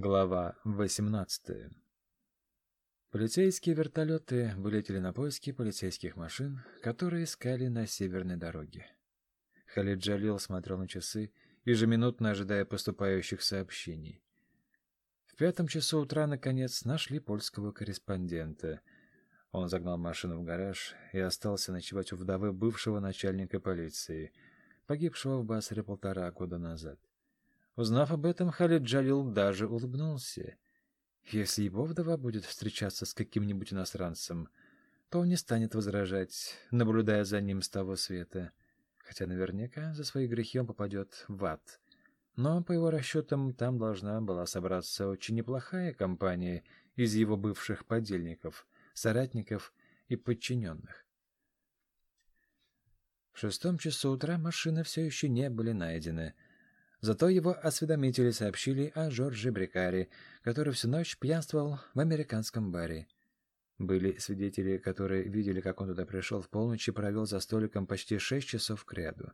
Глава 18. Полицейские вертолеты вылетели на поиски полицейских машин, которые искали на северной дороге. Халид Джалил смотрел на часы, ежеминутно ожидая поступающих сообщений. В пятом часу утра, наконец, нашли польского корреспондента. Он загнал машину в гараж и остался ночевать у вдовы бывшего начальника полиции, погибшего в Басаре полтора года назад. Узнав об этом, Халид Джалил даже улыбнулся. Если его вдова будет встречаться с каким-нибудь иностранцем, то он не станет возражать, наблюдая за ним с того света, хотя наверняка за свои грехи он попадет в ад. Но, по его расчетам, там должна была собраться очень неплохая компания из его бывших подельников, соратников и подчиненных. В шестом часу утра машины все еще не были найдены — Зато его осведомители сообщили о Жорже Брикаре, который всю ночь пьянствовал в американском баре. Были свидетели, которые видели, как он туда пришел в полночь и провел за столиком почти шесть часов к ряду.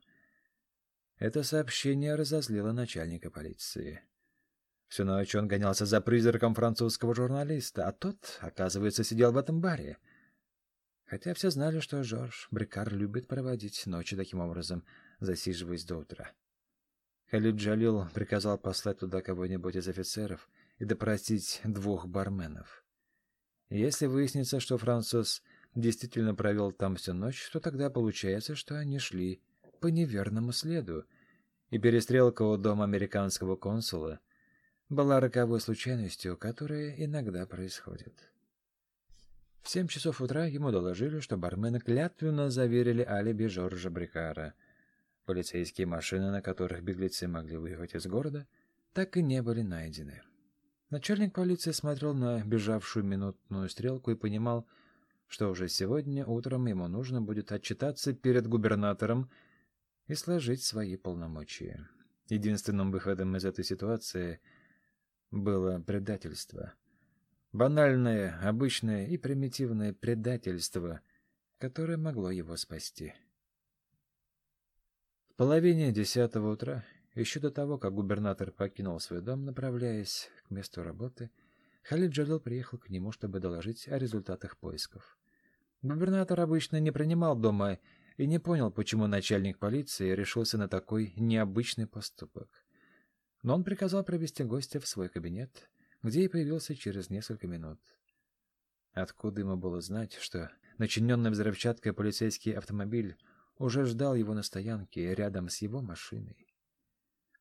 Это сообщение разозлило начальника полиции. Всю ночь он гонялся за призраком французского журналиста, а тот, оказывается, сидел в этом баре. Хотя все знали, что Жорж Брикар любит проводить ночи таким образом, засиживаясь до утра. Халид Джалил приказал послать туда кого-нибудь из офицеров и допросить двух барменов. Если выяснится, что француз действительно провел там всю ночь, то тогда получается, что они шли по неверному следу, и перестрелка у дома американского консула была роковой случайностью, которая иногда происходит. В семь часов утра ему доложили, что бармены клятвенно заверили алиби Жоржа Брикара — Полицейские машины, на которых беглецы могли выехать из города, так и не были найдены. Начальник полиции смотрел на бежавшую минутную стрелку и понимал, что уже сегодня утром ему нужно будет отчитаться перед губернатором и сложить свои полномочия. Единственным выходом из этой ситуации было предательство. Банальное, обычное и примитивное предательство, которое могло его спасти. Половине десятого утра, еще до того, как губернатор покинул свой дом, направляясь к месту работы, Халид Джалил приехал к нему, чтобы доложить о результатах поисков. Губернатор обычно не принимал дома и не понял, почему начальник полиции решился на такой необычный поступок. Но он приказал провести гостя в свой кабинет, где и появился через несколько минут. Откуда ему было знать, что начиненный взрывчаткой полицейский автомобиль уже ждал его на стоянке рядом с его машиной.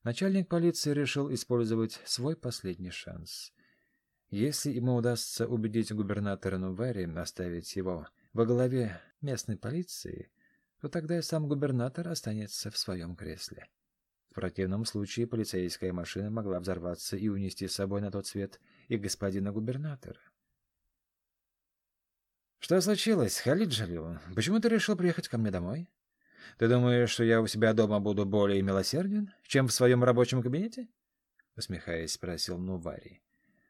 Начальник полиции решил использовать свой последний шанс. Если ему удастся убедить губернатора Нувари оставить его во главе местной полиции, то тогда и сам губернатор останется в своем кресле. В противном случае полицейская машина могла взорваться и унести с собой на тот свет и господина губернатора. «Что случилось, Халид? Почему ты решил приехать ко мне домой?» Ты думаешь, что я у себя дома буду более милосерден, чем в своем рабочем кабинете? — усмехаясь, спросил Нувари.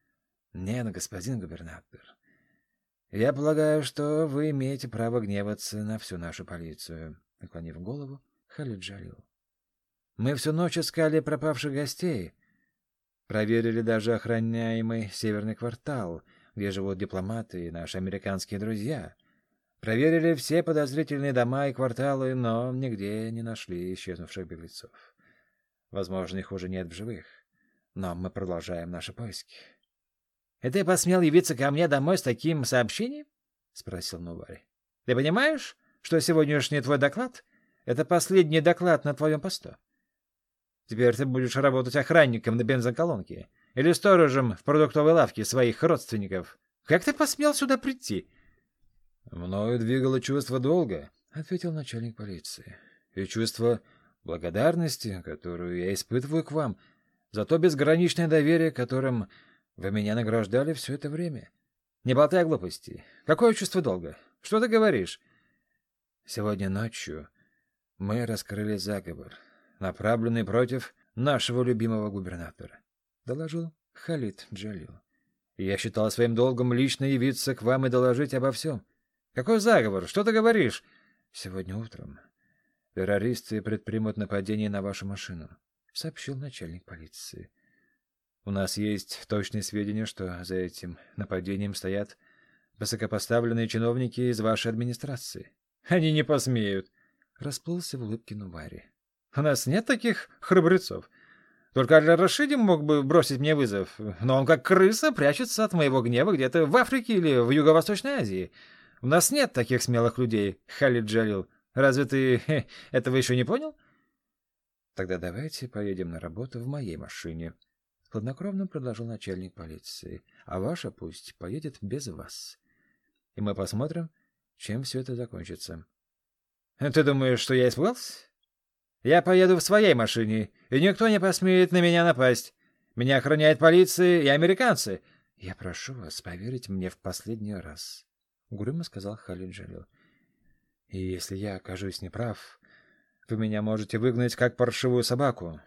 — Нет, господин губернатор. Я полагаю, что вы имеете право гневаться на всю нашу полицию, — наклонив голову, Халид жалил. Мы всю ночь искали пропавших гостей. Проверили даже охраняемый северный квартал, где живут дипломаты и наши американские друзья. Проверили все подозрительные дома и кварталы, но нигде не нашли исчезнувших беглецов. Возможно, их уже нет в живых. Но мы продолжаем наши поиски. — И ты посмел явиться ко мне домой с таким сообщением? — спросил Нувари. — Ты понимаешь, что сегодняшний твой доклад — это последний доклад на твоем посту? Теперь ты будешь работать охранником на бензоколонке или сторожем в продуктовой лавке своих родственников. Как ты посмел сюда прийти? — «Мною двигало чувство долга», — ответил начальник полиции. «И чувство благодарности, которую я испытываю к вам, за то безграничное доверие, которым вы меня награждали все это время. Не болтай глупости. Какое чувство долга? Что ты говоришь?» «Сегодня ночью мы раскрыли заговор, направленный против нашего любимого губернатора», — доложил Халид Джалил. «Я считал своим долгом лично явиться к вам и доложить обо всем». Какой заговор? Что ты говоришь? Сегодня утром террористы предпримут нападение на вашу машину, сообщил начальник полиции. У нас есть точные сведения, что за этим нападением стоят высокопоставленные чиновники из вашей администрации. Они не посмеют. Расплылся в улыбке Нувари. У нас нет таких храбрецов. Только Аль-Рашидим мог бы бросить мне вызов, но он как крыса прячется от моего гнева где-то в Африке или в Юго-Восточной Азии. У нас нет таких смелых людей, Халид Джалил. Разве ты хе, этого еще не понял? Тогда давайте поедем на работу в моей машине. Хладнокровно предложил начальник полиции. А ваша пусть поедет без вас. И мы посмотрим, чем все это закончится. Ты думаешь, что я испугался? Я поеду в своей машине, и никто не посмеет на меня напасть. Меня охраняет полиция и американцы. Я прошу вас поверить мне в последний раз, — угрюмо сказал Халид Джалил. И если я окажусь неправ, вы меня можете выгнать как паршивую собаку.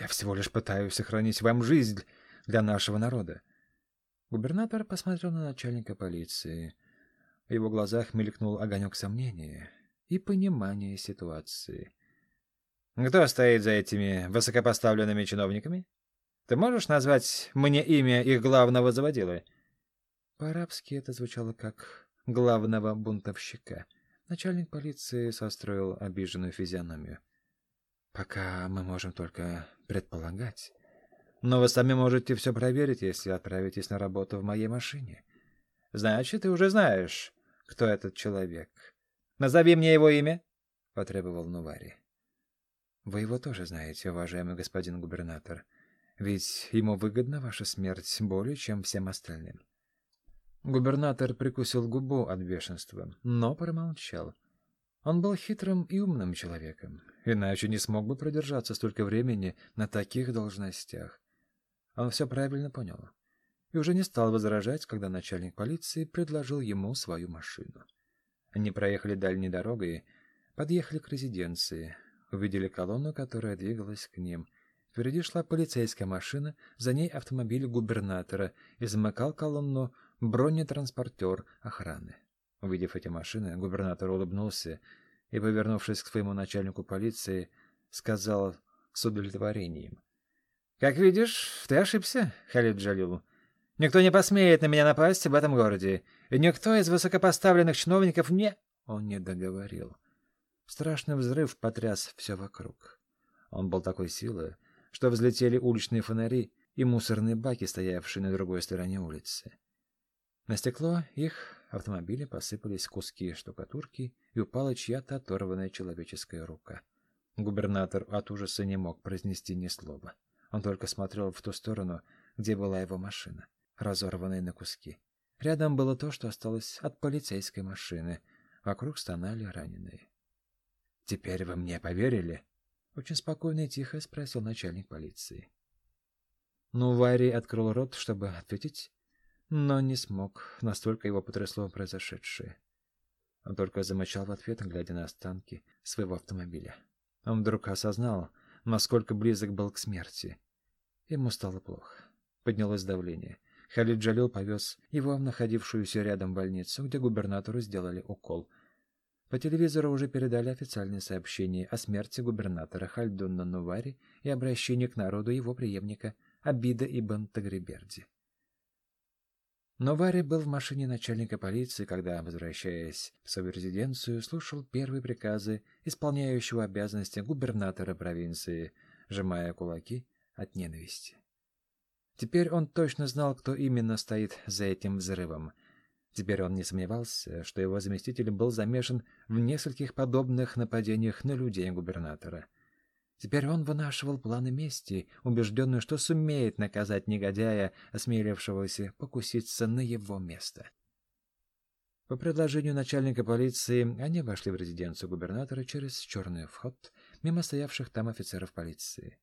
Я всего лишь пытаюсь сохранить вам жизнь для нашего народа. Губернатор посмотрел на начальника полиции. В его глазах мелькнул огонек сомнения и понимания ситуации. Кто стоит за этими высокопоставленными чиновниками? Ты можешь назвать мне имя их главного заводилы? По-арабски это звучало как «главного бунтовщика». Начальник полиции состроил обиженную физиономию. «Пока мы можем только предполагать. Но вы сами можете все проверить, если отправитесь на работу в моей машине. Значит, ты уже знаешь, кто этот человек. Назови мне его имя», — потребовал Нувари. Вы его тоже знаете, уважаемый господин губернатор. Ведь ему выгодна ваша смерть более, чем всем остальным. Губернатор прикусил губу от бешенства, но промолчал. Он был хитрым и умным человеком, иначе не смог бы продержаться столько времени на таких должностях. Он все правильно понял и уже не стал возражать, когда начальник полиции предложил ему свою машину. Они проехали дальней дорогой, подъехали к резиденции, увидели колонну, которая двигалась к ним. Впереди шла полицейская машина, за ней автомобиль губернатора, и замыкал колонну бронетранспортер охраны. Увидев эти машины, губернатор улыбнулся и, повернувшись к своему начальнику полиции, сказал с удовлетворением. — Как видишь, ты ошибся, Халид Джалил. Никто не посмеет на меня напасть в этом городе, и никто из высокопоставленных чиновников не... Он не договорил. Страшный взрыв потряс все вокруг. Он был такой силы, что взлетели уличные фонари и мусорные баки, стоявшие на другой стороне улицы. На стекло их автомобиля посыпались куски штукатурки и упала чья-то оторванная человеческая рука. Губернатор от ужаса не мог произнести ни слова. Он только смотрел в ту сторону, где была его машина, разорванная на куски. Рядом было то, что осталось от полицейской машины. Вокруг стонали раненые. «Теперь вы мне поверили?» — очень спокойно и тихо спросил начальник полиции. Ну, Варри открыл рот, чтобы ответить, но не смог, настолько его потрясло произошедшее. Он только замычал в ответ, глядя на останки своего автомобиля. Он вдруг осознал, насколько близок был к смерти. Ему стало плохо. Поднялось давление. Халид Джалил повез его в находившуюся рядом больницу, где губернатору сделали укол — по телевизору уже передали официальное сообщение о смерти губернатора Хальдунна Нувари и обращении к народу его преемника Абида ибн Тагриберди. Новари был в машине начальника полиции, когда, возвращаясь в свою резиденцию, слушал первые приказы исполняющего обязанности губернатора провинции, сжимая кулаки от ненависти. Теперь он точно знал, кто именно стоит за этим взрывом — Теперь он не сомневался, что его заместитель был замешан в нескольких подобных нападениях на людей губернатора. Теперь он вынашивал планы мести, убежденный, что сумеет наказать негодяя, осмелившегося покуситься на его место. По предложению начальника полиции они вошли в резиденцию губернатора через черный вход, мимо стоявших там офицеров полиции.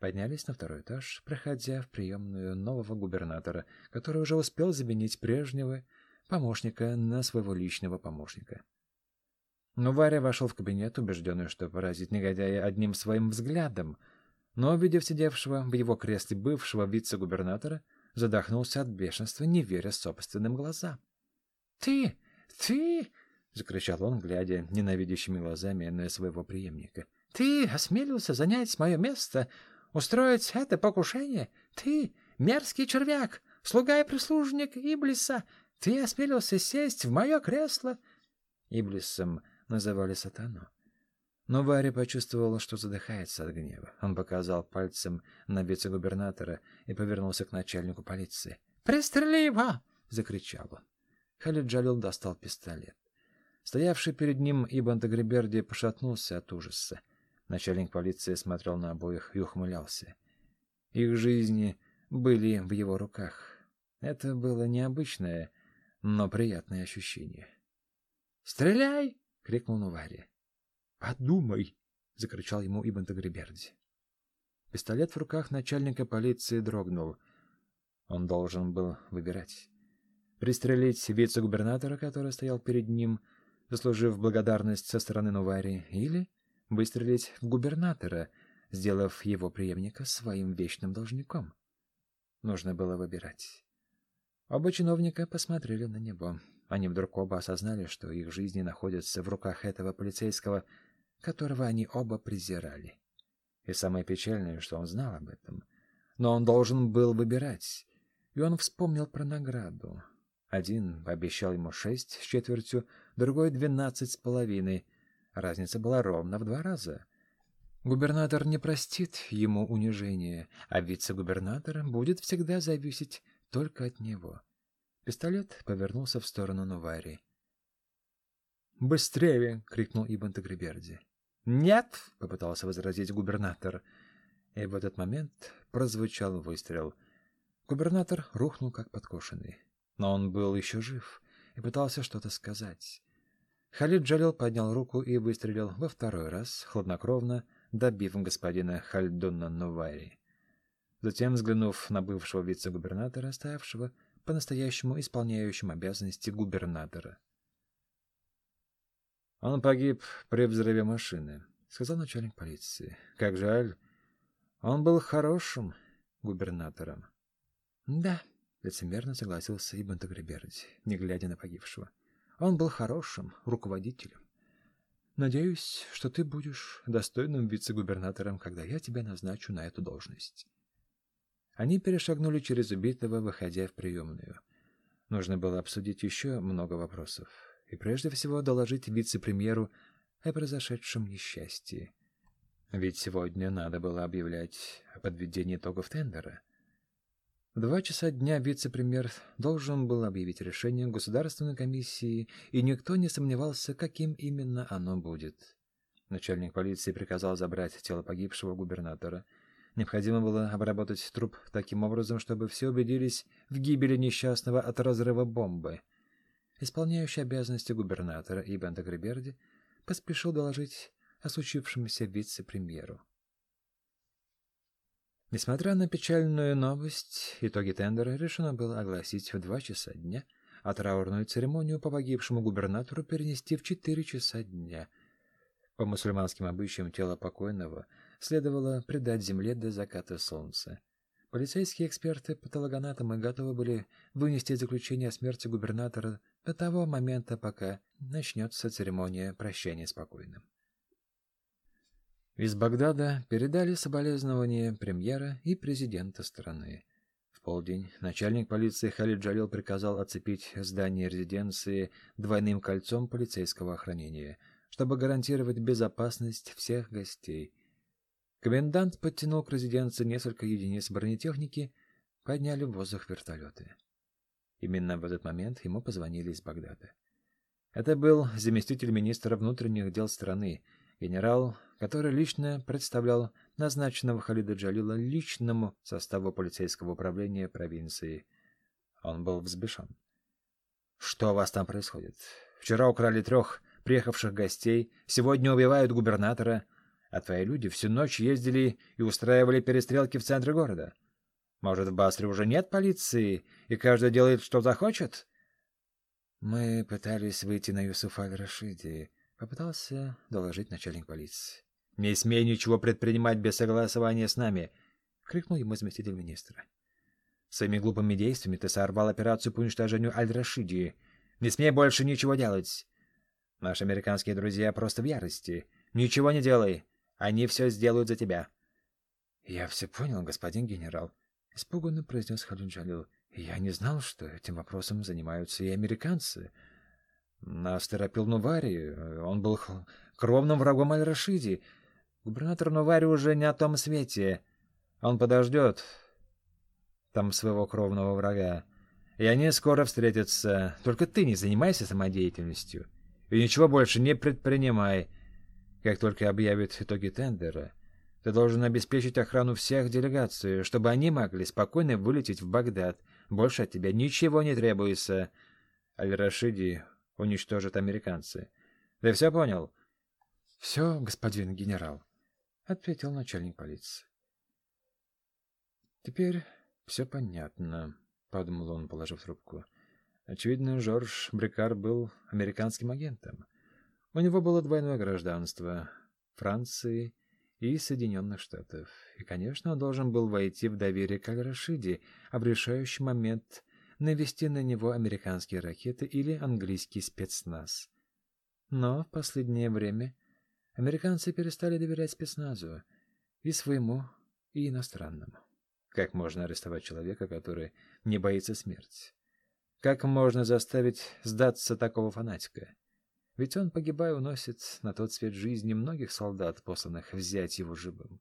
Поднялись на второй этаж, проходя в приемную нового губернатора, который уже успел заменить прежнего, помощника на своего личного помощника. Но Варя вошел в кабинет, убежденный, что поразит негодяя одним своим взглядом, но, увидев сидевшего в его кресле бывшего вице-губернатора, задохнулся от бешенства, не веря собственным глазам. «Ты! Ты!» — закричал он, глядя ненавидящими глазами на своего преемника. «Ты осмелился занять мое место, устроить это покушение? Ты, Мерзкий червяк, слуга и прислужник Иблиса, ты осмелился сесть в мое кресло. Иблисом называли сатану. Но Варя почувствовала, что задыхается от гнева. Он показал пальцем на вице-губернатора и повернулся к начальнику полиции. «Пристрели его!» — закричал он. Халид Джалил достал пистолет. Стоявший перед ним Ибн Тагриберди пошатнулся от ужаса. Начальник полиции смотрел на обоих и ухмылялся. Их жизни были в его руках. Это было необычное, но приятное ощущение. «Стреляй!» — крикнул Нувари. «Подумай!» — закричал ему Ибн Тагриберди. Пистолет в руках начальника полиции дрогнул. Он должен был выбирать. Пристрелить вице-губернатора, который стоял перед ним, заслужив благодарность со стороны Нувари, или выстрелить в губернатора, сделав его преемника своим вечным должником. Нужно было выбирать. Оба чиновника посмотрели на него. Они вдруг оба осознали, что их жизни находятся в руках этого полицейского, которого они оба презирали. И самое печальное, что он знал об этом. Но он должен был выбирать. И он вспомнил про награду. Один обещал ему шесть с четвертью, другой — двенадцать с половиной. Разница была ровно в два раза. Губернатор не простит ему унижения, а вице-губернатор будет всегда зависеть только от него. Пистолет повернулся в сторону Нувари. «Быстрее!» — крикнул Ибн Тагриберди. «Нет!» — попытался возразить губернатор. И в этот момент прозвучал выстрел. Губернатор рухнул, как подкошенный. Но он был еще жив и пытался что-то сказать. Халид Джалил поднял руку и выстрелил во второй раз, хладнокровно, добив господина Хальдуна Нувари. Затем, взглянув на бывшего вице-губернатора, стоявшего по-настоящему исполняющим обязанности губернатора. «Он погиб при взрыве машины», — сказал начальник полиции. «Как жаль. Он был хорошим губернатором». «Да», — лицемерно согласился Ибн Тагриберди, не глядя на погибшего. «Он был хорошим руководителем. Надеюсь, что ты будешь достойным вице-губернатором, когда я тебя назначу на эту должность. Они перешагнули через убитого, выходя в приемную. Нужно было обсудить еще много вопросов. И прежде всего доложить вице-премьеру о произошедшем несчастье. Ведь сегодня надо было объявлять о подведении итогов тендера. В два часа дня вице-премьер должен был объявить решение Государственной комиссии, и никто не сомневался, каким именно оно будет. Начальник полиции приказал забрать тело погибшего губернатора. Необходимо было обработать труп таким образом, чтобы все убедились в гибели несчастного от разрыва бомбы. Исполняющий обязанности губернатора Ибн Тагриберди поспешил доложить о случившемся вице-премьеру. Несмотря на печальную новость, итоги тендера решено было огласить в два часа дня, а траурную церемонию по погибшему губернатору перенести в четыре часа дня. По мусульманским обычаям тело покойного следовало предать земле до заката солнца. Полицейские эксперты патологоанатомы готовы были вынести заключение о смерти губернатора до того момента, пока начнется церемония прощания с покойным. Из Багдада передали соболезнования премьера и президента страны. В полдень начальник полиции Халид Джалил приказал оцепить здание резиденции двойным кольцом полицейского охранения, чтобы гарантировать безопасность всех гостей. Комендант подтянул к резиденции несколько единиц бронетехники, подняли в воздух вертолеты. Именно в этот момент ему позвонили из Багдада. Это был заместитель министра внутренних дел страны, генерал который лично представлял назначенного Халида Джалила личному составу полицейского управления провинции. Он был взбешен. «Что у вас там происходит? Вчера украли трех приехавших гостей, сегодня убивают губернатора, а твои люди всю ночь ездили и устраивали перестрелки в центре города. Может, в Басре уже нет полиции, и каждый делает, что захочет?» «Мы пытались выйти на Юсуфа Аль-Рашиди», — попытался доложить начальник полиции. «Не смей ничего предпринимать без согласования с нами!» — крикнул ему заместитель министра. «Своими глупыми действиями ты сорвал операцию по уничтожению Аль-Рашиди. Не смей больше ничего делать! Наши американские друзья просто в ярости. Ничего не делай! Они все сделают за тебя!» «Я все понял, господин генерал», — испуганно произнес Джалил. «Я не знал, что этим вопросом занимаются и американцы. Нас торопил Нувари. Он был кровным врагом Аль-Рашиди. Губернатор Нувари уже не о том свете. Он подождет там своего кровного врага. И они скоро встретятся. Только ты не занимайся самодеятельностью. И ничего больше не предпринимай. Как только объявят итоги тендера, ты должен обеспечить охрану всех делегаций, чтобы они могли спокойно вылететь в Багдад. Больше от тебя ничего не требуется. Аль-Рашиди уничтожат американцы. Ты все понял? — Все, господин генерал, — ответил начальник полиции. — Теперь все понятно, — подумал он, положив трубку. Очевидно, Жорж Брикар был американским агентом. У него было двойное гражданство — Франции и Соединенных Штатов. И, конечно, он должен был войти в доверие к Аль-Рашиде, а в решающий момент навести на него американские ракеты или английский спецназ. Но в последнее время американцы перестали доверять спецназу и своему, и иностранному. Как можно арестовать человека, который не боится смерти? Как можно заставить сдаться такого фанатика? Ведь он, погибая, уносит на тот свет жизни многих солдат, посланных взять его живым.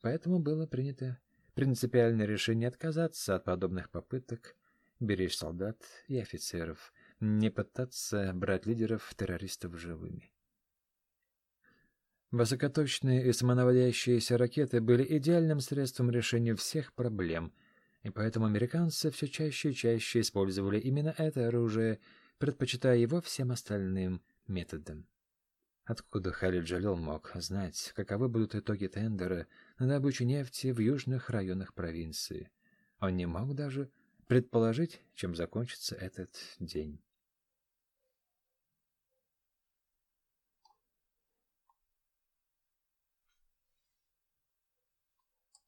Поэтому было принято принципиальное решение отказаться от подобных попыток беречь солдат и офицеров, не пытаться брать лидеров террористов живыми. Высокоточные и самонаводящиеся ракеты были идеальным средством решения всех проблем, и поэтому американцы все чаще и чаще использовали именно это оружие, предпочитая его всем остальным методом. Откуда Халид Джалил мог знать, каковы будут итоги тендера на добычу нефти в южных районах провинции? Он не мог даже предположить, чем закончится этот день.